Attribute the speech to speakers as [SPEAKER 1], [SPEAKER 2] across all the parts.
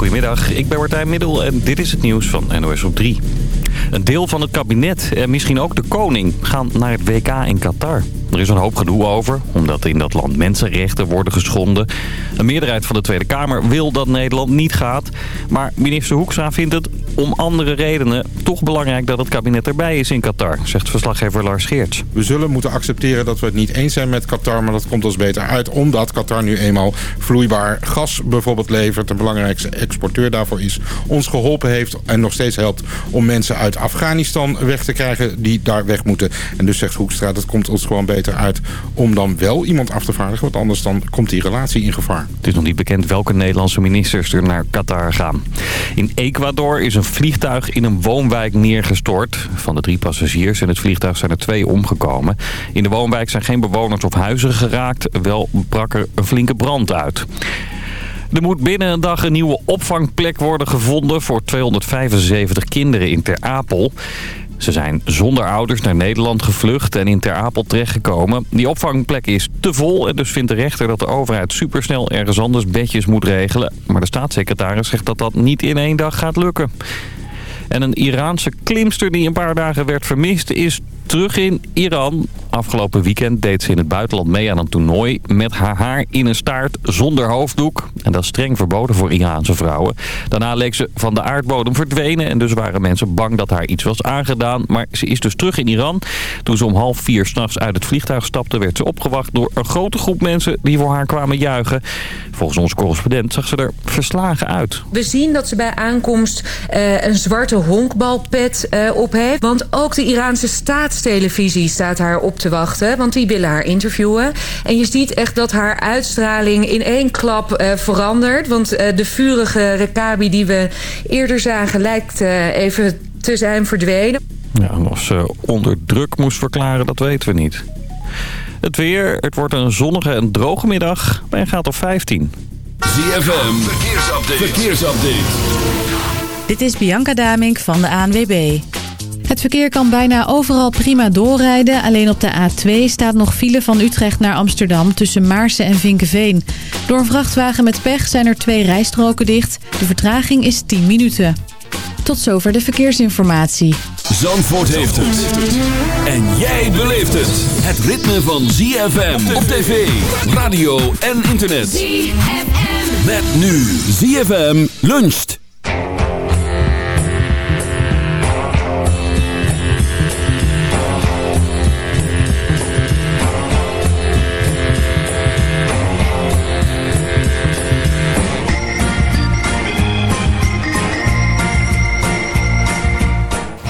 [SPEAKER 1] Goedemiddag, ik ben Martijn Middel en dit is het nieuws van NOS op 3. Een deel van het kabinet en misschien ook de koning gaan naar het WK in Qatar. Er is een hoop gedoe over, omdat in dat land mensenrechten worden geschonden. Een meerderheid van de Tweede Kamer wil dat Nederland niet gaat. Maar minister Hoekstra vindt het om andere redenen toch belangrijk dat het kabinet erbij is in Qatar, zegt verslaggever Lars Geerts.
[SPEAKER 2] We zullen moeten accepteren dat we het niet eens zijn met Qatar, maar dat komt ons beter uit. Omdat Qatar nu eenmaal vloeibaar gas bijvoorbeeld levert, de belangrijkste exporteur daarvoor is. Ons geholpen heeft en nog steeds helpt om mensen uit Afghanistan weg te krijgen die daar weg moeten. En dus zegt Hoekstra, dat komt ons gewoon beter uit om dan wel iemand af te vaardigen. Want anders dan komt die relatie in gevaar.
[SPEAKER 1] Het is nog niet bekend welke Nederlandse ministers er naar Qatar gaan. In Ecuador is een vliegtuig in een woonwijk neergestort. Van de drie passagiers in het vliegtuig zijn er twee omgekomen. In de woonwijk zijn geen bewoners of huizen geraakt. Wel brak er een flinke brand uit. Er moet binnen een dag een nieuwe opvangplek worden gevonden voor 275 kinderen in Ter Apel. Ze zijn zonder ouders naar Nederland gevlucht en in Ter Apel terechtgekomen. Die opvangplek is te vol en dus vindt de rechter dat de overheid supersnel ergens anders bedjes moet regelen. Maar de staatssecretaris zegt dat dat niet in één dag gaat lukken. En een Iraanse klimster die een paar dagen werd vermist is terug in Iran. Afgelopen weekend deed ze in het buitenland mee aan een toernooi... met haar haar in een staart zonder hoofddoek. En dat is streng verboden voor Iraanse vrouwen. Daarna leek ze van de aardbodem verdwenen... en dus waren mensen bang dat haar iets was aangedaan. Maar ze is dus terug in Iran. Toen ze om half vier s'nachts uit het vliegtuig stapte... werd ze opgewacht door een grote groep mensen die voor haar kwamen juichen. Volgens onze correspondent zag ze er verslagen uit.
[SPEAKER 3] We zien dat ze bij aankomst uh, een zwarte honkbalpet uh, op heeft. Want ook de Iraanse staatstelevisie staat haar op te wachten. Want die willen haar interviewen. En je ziet echt dat haar uitstraling in één klap uh, verandert. Want uh, de vurige Rekabi die we eerder zagen lijkt uh, even te zijn verdwenen.
[SPEAKER 1] Ja, of ze onder druk moest verklaren, dat weten we niet. Het weer, het wordt een zonnige en droge middag bij een graad of 15.
[SPEAKER 4] ZFM, verkeersupdate. verkeersupdate.
[SPEAKER 5] Dit is Bianca Damink van de ANWB. Het verkeer kan bijna overal prima doorrijden. Alleen op de A2 staat nog file van Utrecht naar Amsterdam tussen Maarsen en Vinkenveen. Door een vrachtwagen met pech zijn er twee rijstroken dicht. De vertraging is 10 minuten. Tot zover de verkeersinformatie.
[SPEAKER 4] Zandvoort heeft het. En jij beleeft het. Het ritme van ZFM op tv, radio en internet. ZFM. Met nu ZFM luncht.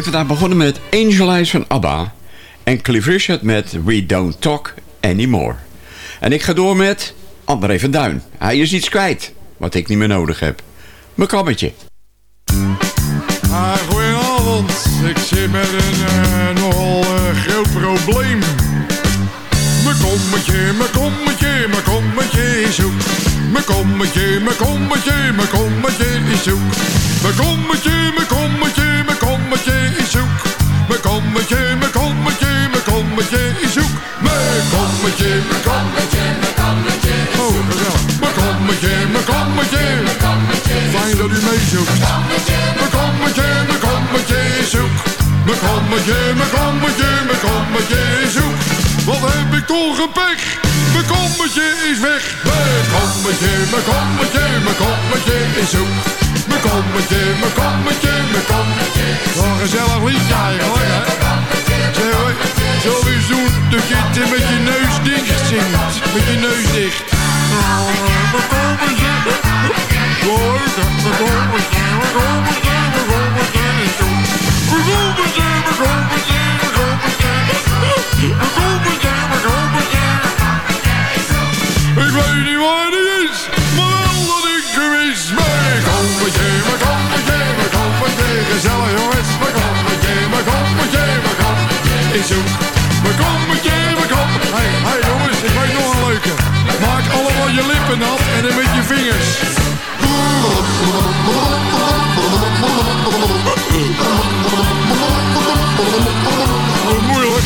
[SPEAKER 6] Ben vandaag begonnen met Angel Eyes van ABBA en Cliff Richard met We Don't Talk Anymore. En ik ga door met André van Duin. Hij is iets kwijt, wat ik niet meer nodig heb. Mijn kammetje.
[SPEAKER 7] Ah, goedenavond. Ik zit met een uh, nogal groot probleem. Mijn kommetje, mijn kommetje, kommetje is zoek. Mijn kommetje, mijn kommetje, mijn kommetje is zoek. Mijn kommetje, mijn kommetje, mijn kommetje is zoek. Mijn kommetje, mijn kommetje, mijn kommetje is zoek. Mijn kommetje, mijn kommetje, mijn kommetje is zoek. Oh, gezellig. Mijn kommetje, mijn kommetje, mijn kommetje Fijn dat u meezoekt. Mijn kommetje, mijn kommetje is zoek. Mijn kommetje, mijn kommetje, mijn kommetje is zoek. Wat heb ik toch een pech? Mijn kommetje is weg. Mijn kommetje, mijn kommetje, mijn kommetje is zoek. Mijn kommetje, mijn kommetje, mijn kommetje een gezellig liedje eigenlijk, hè? Zullen we eens doen dat je het met je neus dicht zingt? Met je neus dicht. Mijn kommetje, mijn kommetje, mijn kommetje, mijn kommetje is zoek. Mijn kommetje, mijn kommetje. Ik weet niet waar die is, maar wel dat ik hem is. Mijn kommetje, mijn kommetje, mijn kommetje. Gezellig jongens, mijn kommetje, mijn kommetje, mijn kommetje. Is zoek. Mijn kommetje, mijn kommetje. Hey, hey jongens, ik weet nog een leuke. Maak allemaal je lippen nat en dan met je vingers. Moeilijk.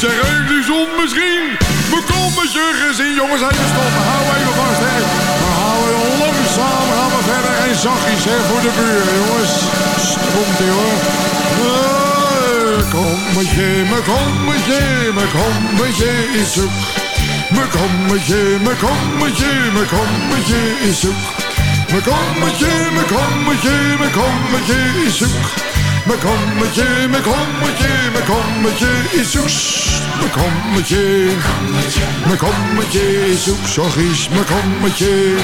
[SPEAKER 7] Zeg heeft die zon misschien mijn kommetje gezien? Jongens, even stoppen. Hou even vast, hè. We houden langzaam, gaan we verder. En zachtjes, hè, voor de buren, jongens. Komt ie, hoor. Mijn kommetje, mijn kommetje, mijn kommetje is zoek. Mijn kommetje, mijn kommetje, mijn kommetje is zoek. Mijn kommetje, mijn kommetje, mijn kommetje is zoek. Mijn kommetje, mijn kommetje, mijn kommetje is zoek. Mijn kommetje, mijn kommetje is zoek. Zachtjes, mijn kommetje.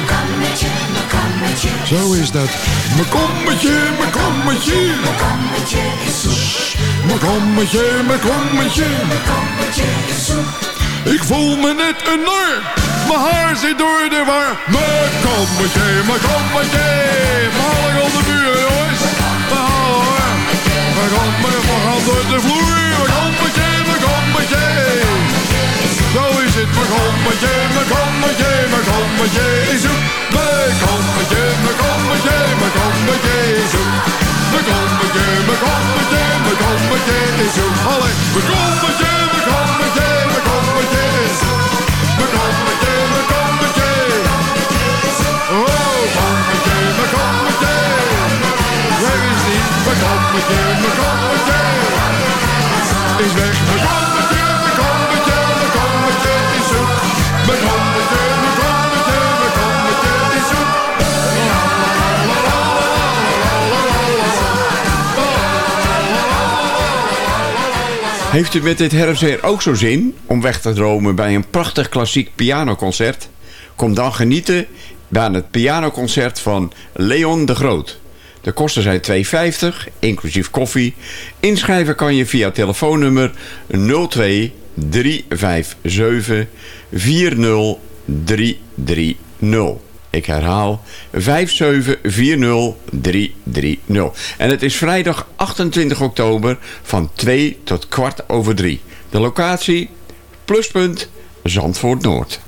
[SPEAKER 7] Zo is dat. Mijn kommetje, mijn kommetje. Mijn kommetje is zoek. Mijn kommetje, mijn kommetje. Mijn kommetje is zoek. Ik voel me net een nar. Mijn haar zit door de war. Mijn kommetje, mijn kommetje. Maal ik al de buren, jongens. We halen hoor. Mijn kommetje, we gaan door de vloer. Mijn kommetje, mijn kommetje. Zo is het, mijn kommetje, mijn kommetje, mijn kommetje is zoek. Mijn kommetje, mijn kommetje, mijn kommetje is zoek. Mijn kommetje, mijn kommetje, mijn kommetje is zoek. Allee, mijn kommetje, mijn kommetje,
[SPEAKER 6] Heeft u met dit herfstweer ook zo zin om weg te dromen bij een prachtig klassiek pianoconcert? Kom dan genieten bij het pianoconcert van Leon de Groot. De kosten zijn 2,50, inclusief koffie. Inschrijven kan je via telefoonnummer 02 357 40330. Ik herhaal 5740330. En het is vrijdag 28 oktober van 2 tot kwart over 3. De locatie Pluspunt Zandvoort Noord.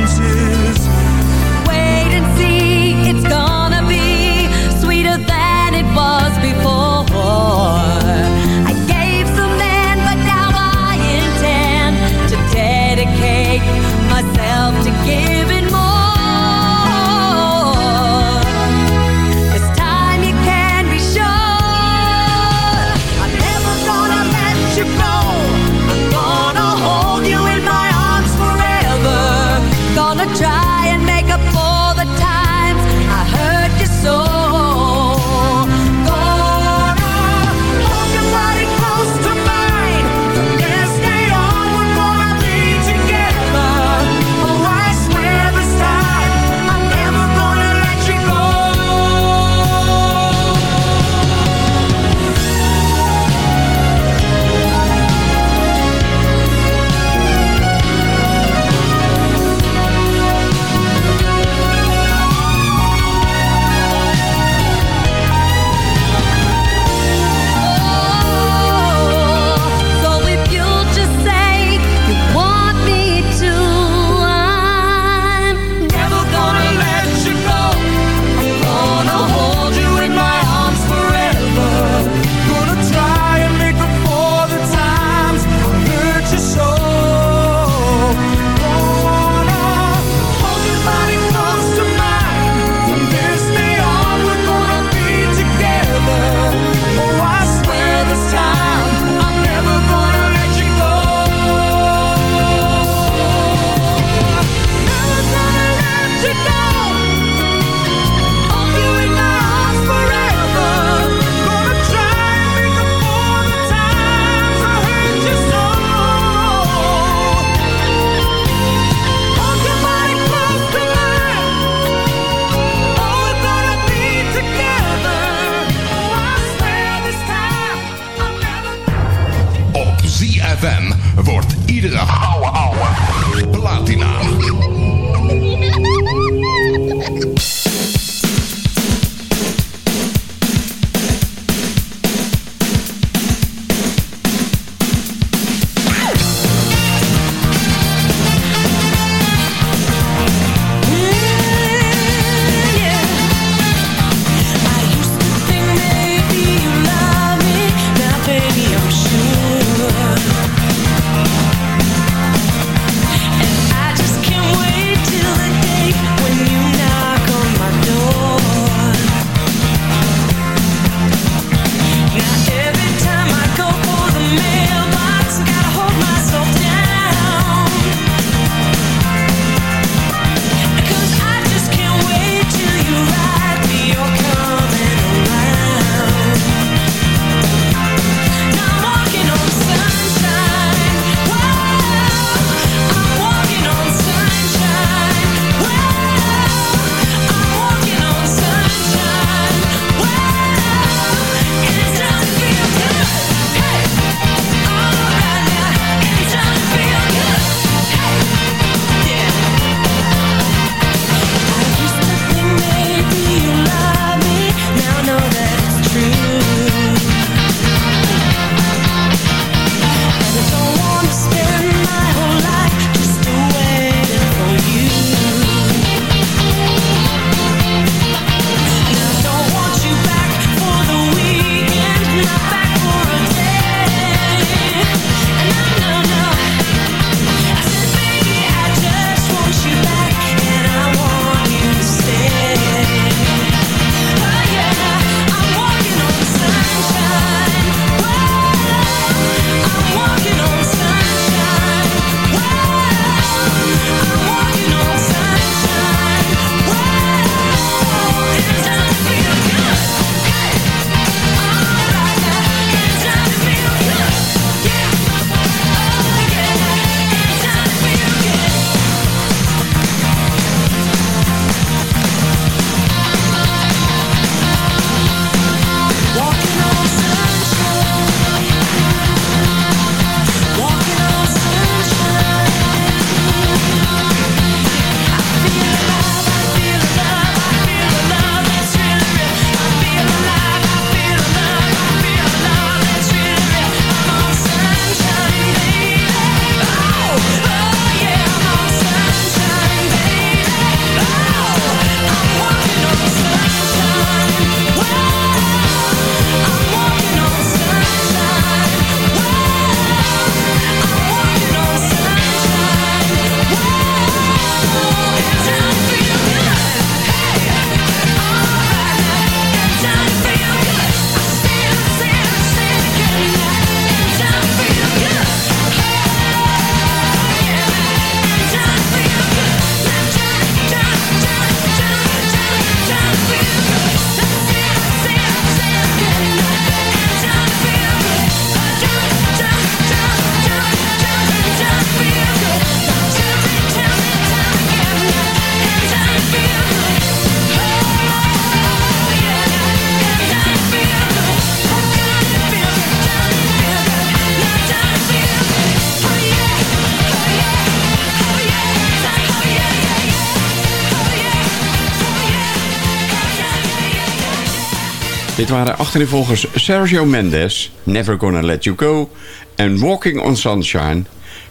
[SPEAKER 8] Dit waren achterinvolgers Sergio Mendes, Never Gonna Let You Go... en Walking on Sunshine,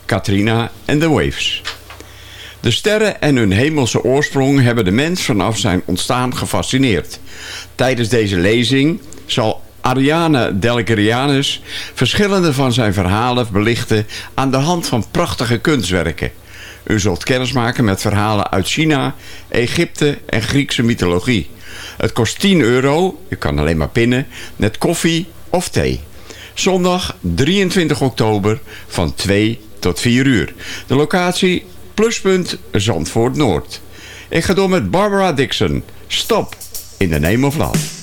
[SPEAKER 8] Katrina and The Waves. De sterren en hun hemelse oorsprong hebben de mens vanaf zijn ontstaan gefascineerd. Tijdens deze lezing zal Ariane Delgerianus verschillende van zijn verhalen belichten aan de hand van prachtige kunstwerken. U zult kennismaken met verhalen uit China, Egypte en Griekse mythologie. Het kost 10 euro, Je kan alleen maar pinnen, met koffie of thee. Zondag 23 oktober van 2 tot 4 uur. De locatie Pluspunt Zandvoort Noord. Ik ga door met Barbara Dixon. Stop in de Name of Love.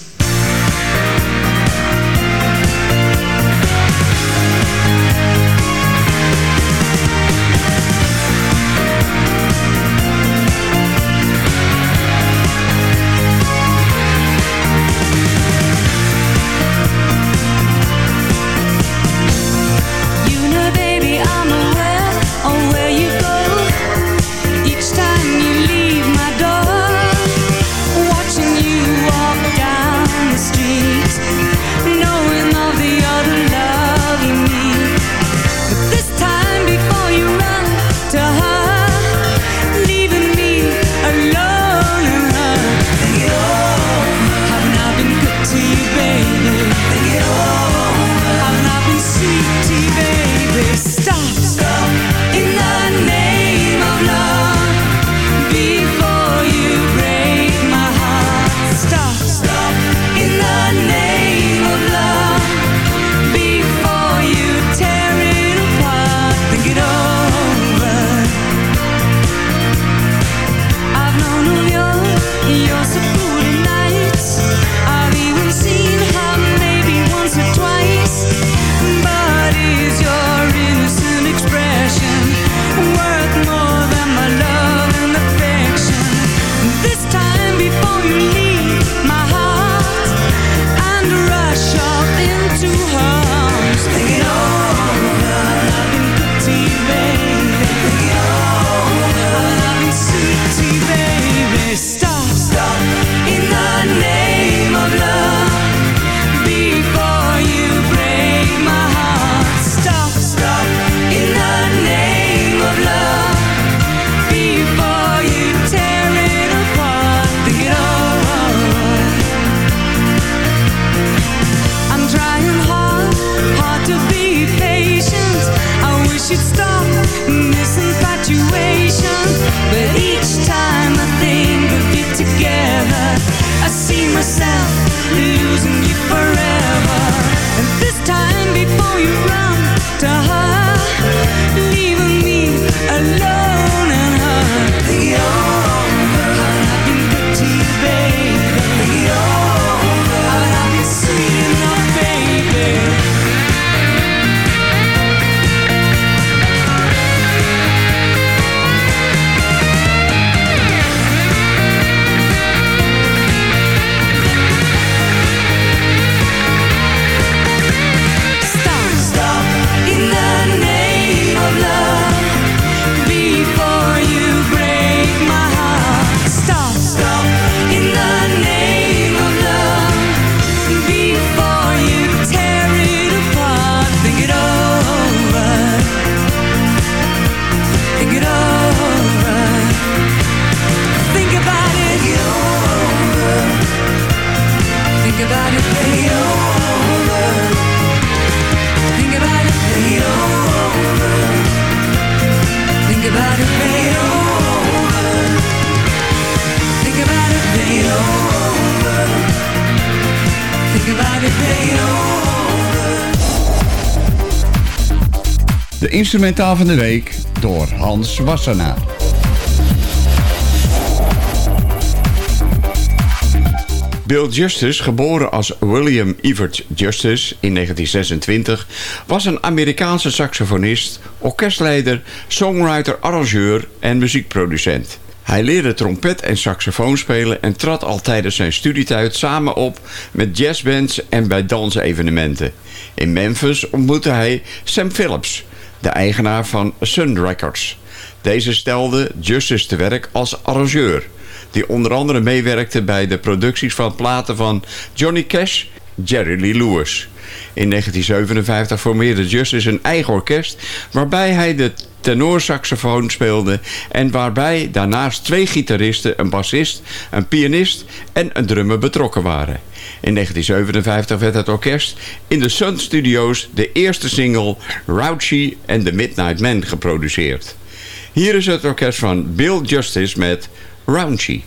[SPEAKER 8] instrumentaal van de week door Hans Wassenaar. Bill Justice, geboren als William Evert Justice in 1926... was een Amerikaanse saxofonist, orkestleider, songwriter, arrangeur en muziekproducent. Hij leerde trompet en saxofoon spelen en trad al tijdens zijn studietijd samen op met jazzbands en bij dansevenementen. In Memphis ontmoette hij Sam Phillips, de eigenaar van Sun Records. Deze stelde Justice te werk als arrangeur,
[SPEAKER 6] die onder andere meewerkte bij de producties van platen van Johnny Cash, Jerry Lee Lewis. In 1957 formeerde Justice een eigen orkest waarbij hij de tenorsaxofoon speelde... en waarbij daarnaast twee gitaristen, een bassist, een pianist en een drummer betrokken waren. In 1957 werd het orkest in de Sun Studios de eerste single Rouchy and the Midnight Man geproduceerd. Hier is het orkest van Bill Justice met Raunchy.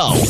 [SPEAKER 9] go.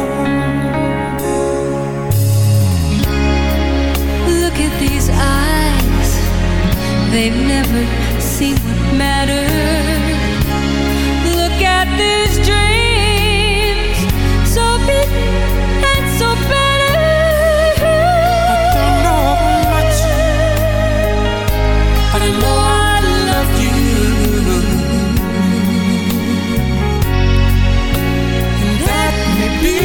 [SPEAKER 10] They've never seen what matters. Look at these dreams, so big and so better.
[SPEAKER 9] I don't know much, but I know I love you. And that may be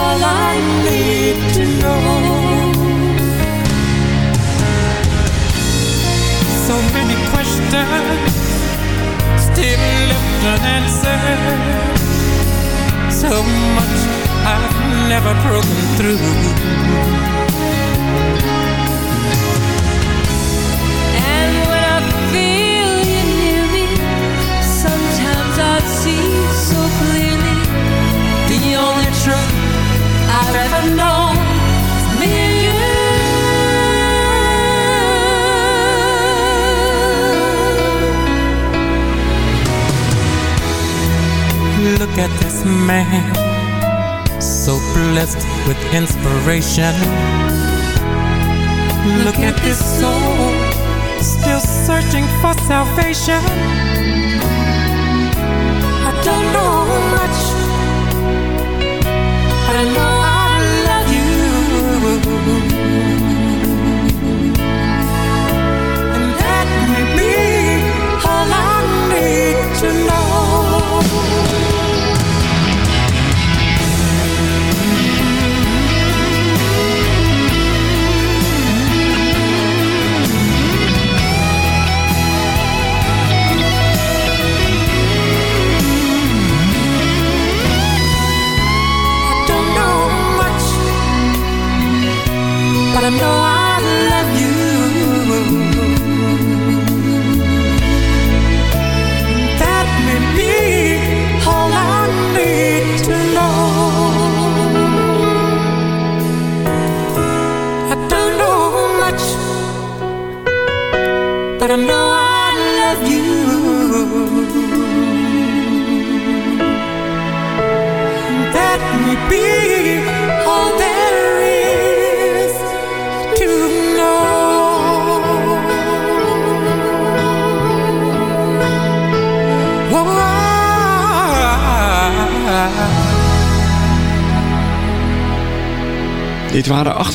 [SPEAKER 9] all I need to know. Questions still left unanswered. So much I've never broken through. Look at this man, so blessed with inspiration. Look at this soul, still searching for salvation. I don't know much,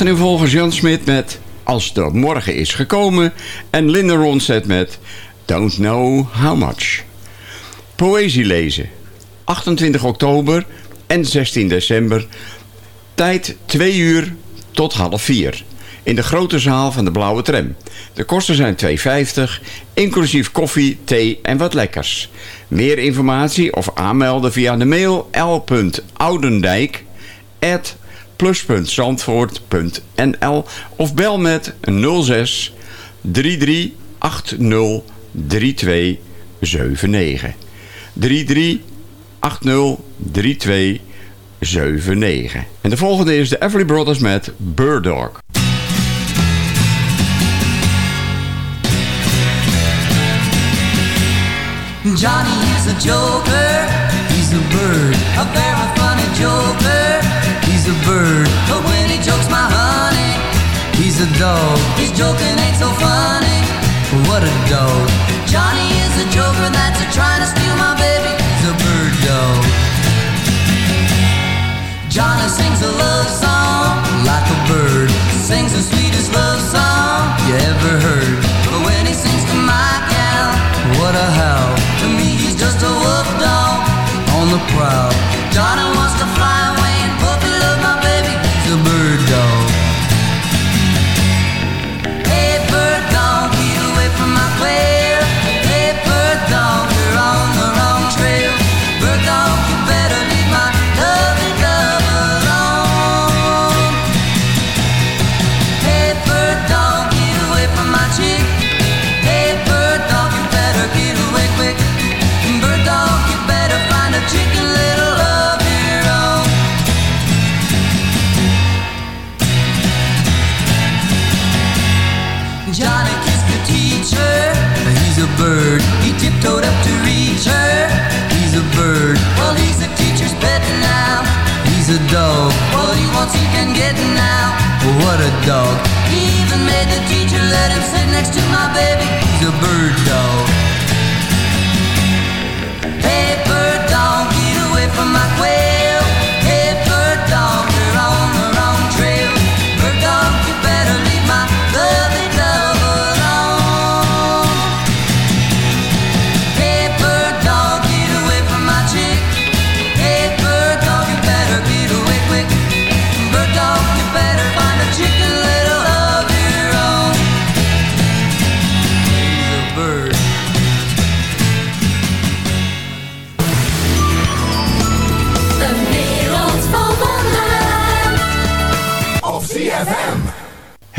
[SPEAKER 6] Waren achterin Jan Smit met Als de morgen is gekomen... en Linda Ronstadt met Don't Know How Much. Poëzie lezen. 28 oktober en 16 december. Tijd 2 uur tot half 4. In de grote zaal van de Blauwe Tram. De kosten zijn 2,50, inclusief koffie, thee en wat lekkers. Meer informatie of aanmelden via de mail l.oudendijk plus.zandvoort.nl of bel met 06 33 80 3279. 33 80 3279. En de volgende is de Everly Brothers met Bird Dog.
[SPEAKER 11] Johnny a joker, he's a bird, a very funny joker. A dog. His joking ain't so funny. What a dog. Johnny is a joker that's a trying to steal my baby. He's a bird dog. Johnny sings a love song like a bird. Sings the sweetest love song you ever heard. But when he sings to my gal, what a howl. To me, he's just a wolf dog on the prowl. Johnny dog. He even made the teacher let him sit next to my baby. He's a bird dog.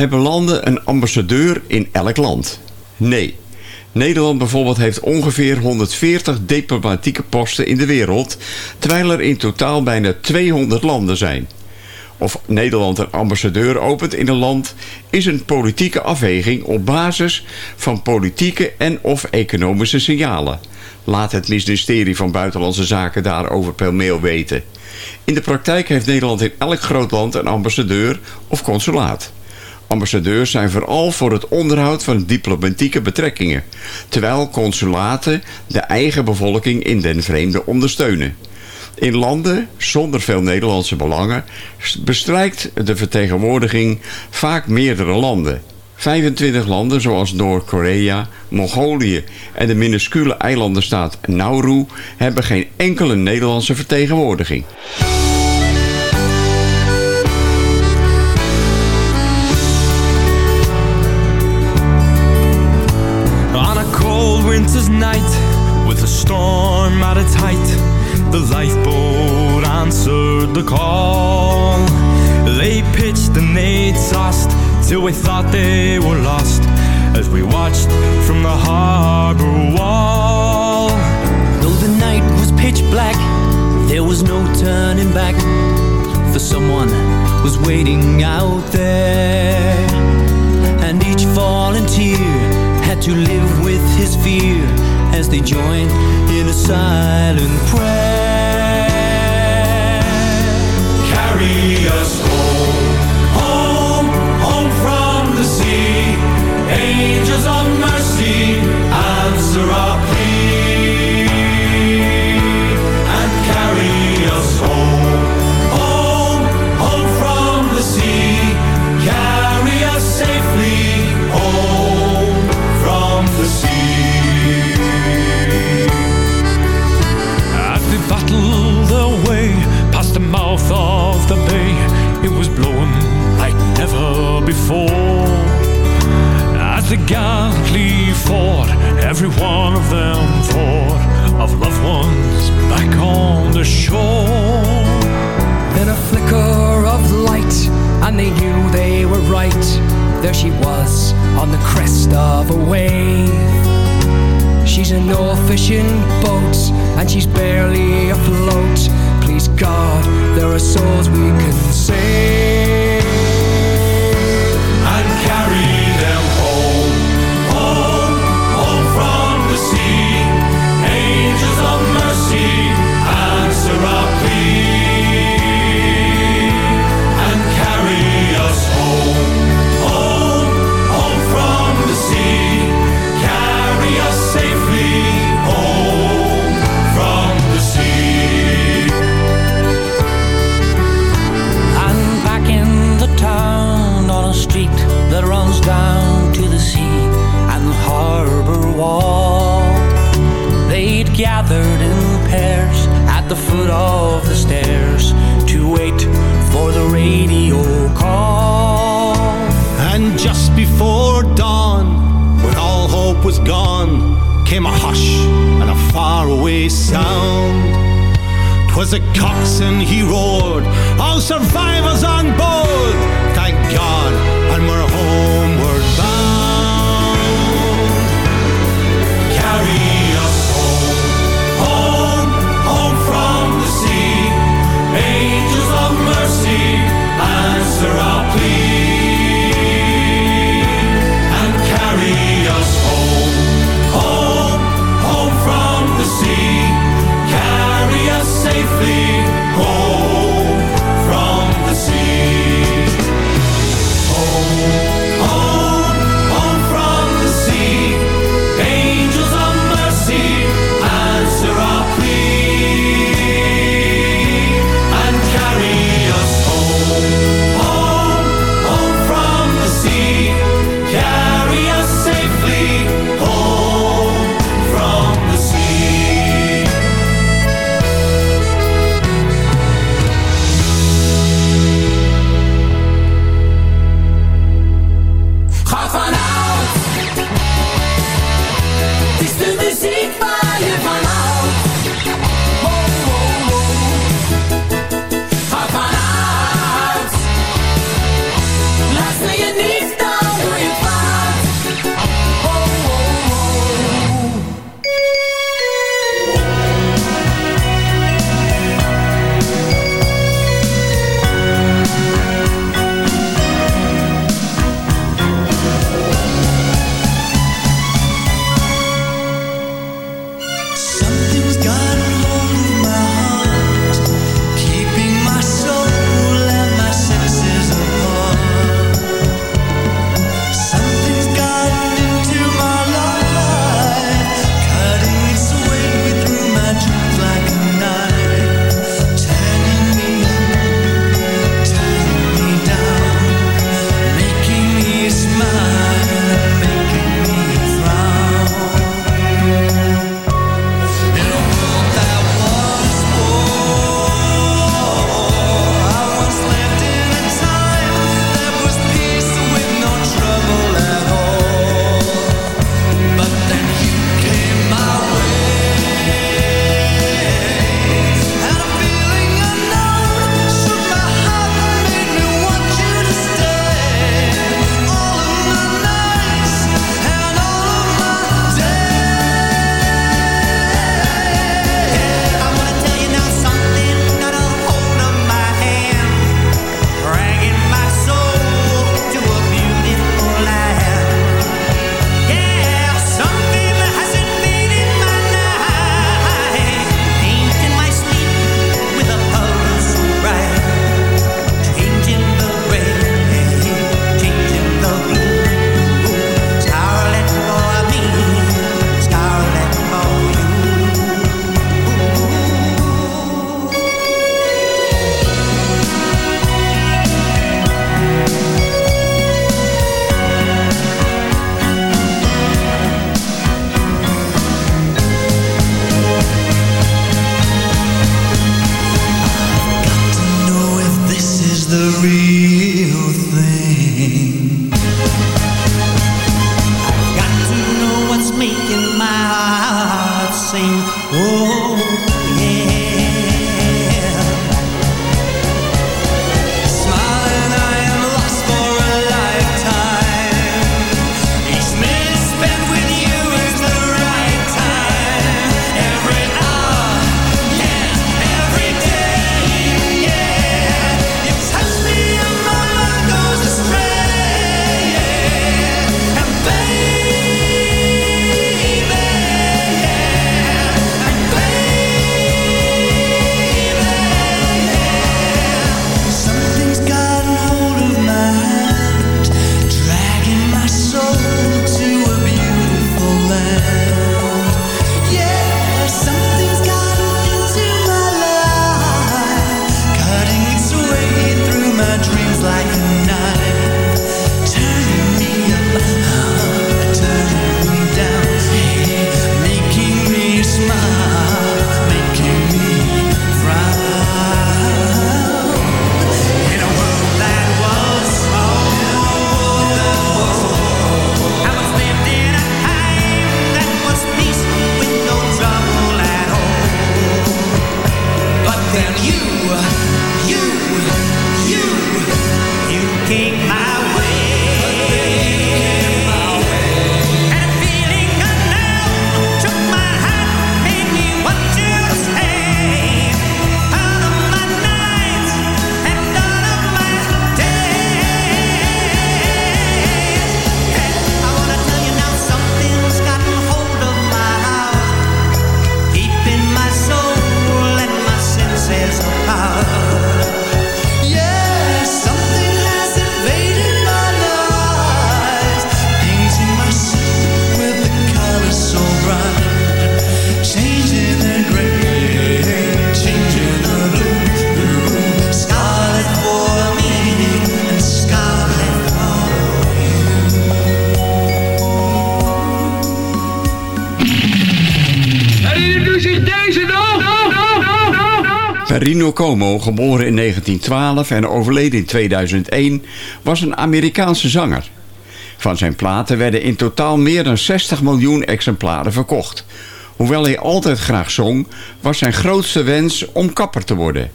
[SPEAKER 6] Hebben landen een ambassadeur in elk land? Nee. Nederland bijvoorbeeld heeft ongeveer 140 diplomatieke posten in de wereld, terwijl er in totaal bijna 200 landen zijn. Of Nederland een ambassadeur opent in een land is een politieke afweging op basis van politieke en of economische signalen. Laat het ministerie van Buitenlandse Zaken daarover per mail weten. In de praktijk heeft Nederland in elk groot land een ambassadeur of consulaat. Ambassadeurs zijn vooral voor het onderhoud van diplomatieke betrekkingen, terwijl consulaten de eigen bevolking in den vreemde ondersteunen. In landen zonder veel Nederlandse belangen bestrijkt de vertegenwoordiging vaak meerdere landen. 25 landen zoals Noord-Korea, Mongolië en de minuscule eilandenstaat Nauru hebben geen enkele Nederlandse vertegenwoordiging.
[SPEAKER 8] Someone was waiting out there. And each volunteer had to live with his fear as they joined in a silent prayer.
[SPEAKER 9] Carry us
[SPEAKER 12] before. As they gallantly fought, every one of them thought of loved ones back on the shore.
[SPEAKER 13] Then a flicker of light, and they knew they were right. There she was on the crest of a wave. She's in no fishing boat, and she's barely afloat. Please God, there are souls we can save.
[SPEAKER 9] And carry
[SPEAKER 8] gathered in pairs at the foot of the stairs to wait for the radio call.
[SPEAKER 14] And just before dawn, when all hope was gone, came a hush and a faraway sound. 'Twas a coxswain, he roared, all survivors on board, thank God, and we're home. answer,
[SPEAKER 15] I'll
[SPEAKER 6] please. Como, geboren in 1912 en overleden in 2001, was een Amerikaanse zanger. Van zijn platen werden in totaal meer dan 60 miljoen exemplaren verkocht. Hoewel hij altijd graag zong, was zijn grootste wens om kapper te worden.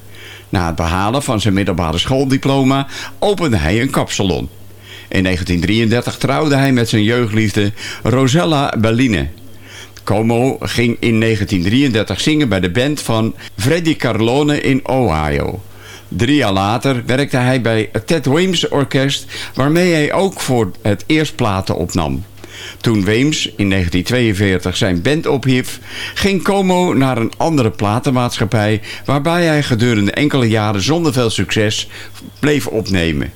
[SPEAKER 6] Na het behalen van zijn middelbare schooldiploma opende hij een kapsalon. In 1933 trouwde hij met zijn jeugdliefde Rosella Belline. Como ging in 1933 zingen bij de band van Freddy Carlone in Ohio. Drie jaar later werkte hij bij het Ted Weems Orkest... waarmee hij ook voor het eerst platen opnam. Toen Weems in 1942 zijn band ophief... ging Como naar een andere platenmaatschappij... waarbij hij gedurende enkele jaren zonder veel succes bleef opnemen.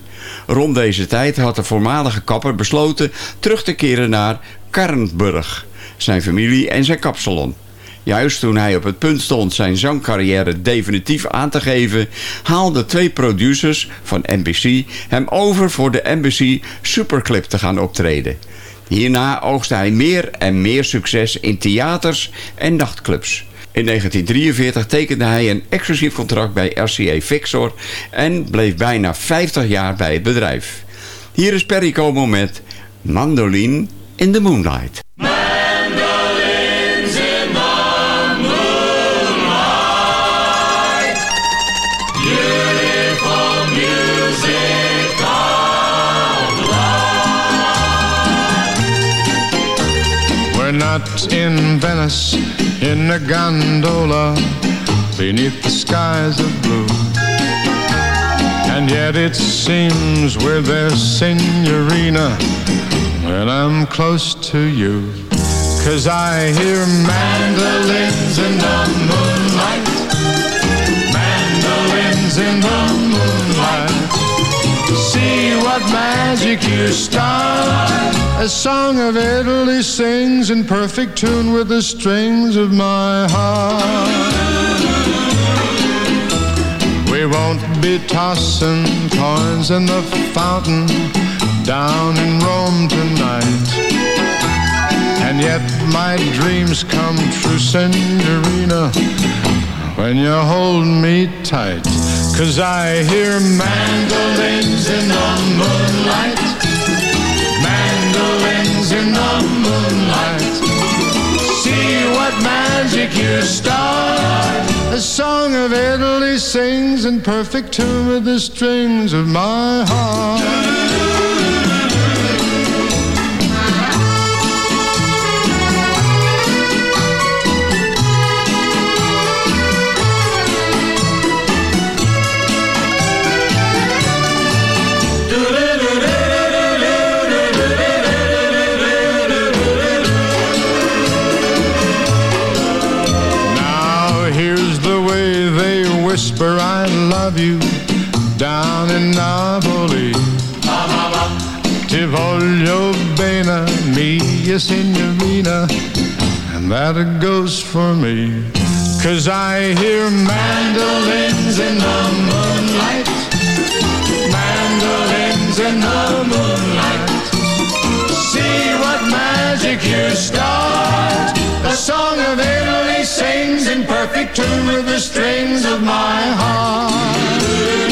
[SPEAKER 6] Rond deze tijd had de voormalige kapper besloten terug te keren naar Karnburg... zijn familie en zijn kapsalon. Juist toen hij op het punt stond zijn zangcarrière definitief aan te geven... haalden twee producers van NBC hem over voor de NBC Superclip te gaan optreden. Hierna oogste hij meer en meer succes in theaters en nachtclubs. In 1943 tekende hij een exclusief contract bij RCA Victor... en bleef bijna 50 jaar bij het bedrijf. Hier is Perry Como met Mandolin in the Moonlight.
[SPEAKER 15] In
[SPEAKER 9] Venice in a gondola beneath the skies of blue. And yet it seems we're there, Signorina, when I'm close to you. Cause I hear mandolins in the moonlight, mandolins in the moonlight. See what magic you start. A song of Italy sings in perfect tune with the strings of my heart. We won't be tossing coins in the fountain down in Rome tonight. And yet my dreams come true, Signorina, when you hold me tight. Cause I hear mandolins in the moonlight. In the moonlight. See what magic you start. A song of Italy sings in perfect tune with the strings of my heart. Mia signorina, and that goes for me. Cause I hear mandolins in the moonlight, mandolins in the moonlight. See what magic you start. The song of Italy sings in perfect tune with the strings of my heart.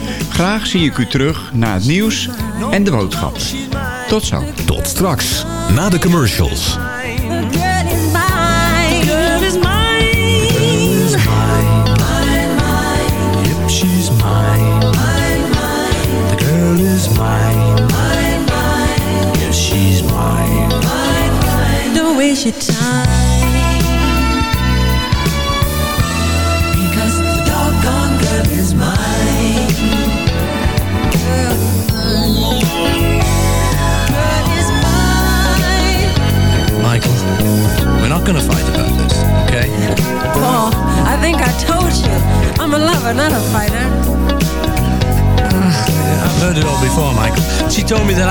[SPEAKER 6] Graag zie ik u terug na het nieuws en de boodschappen. Tot zo.
[SPEAKER 4] Tot straks, na de commercials.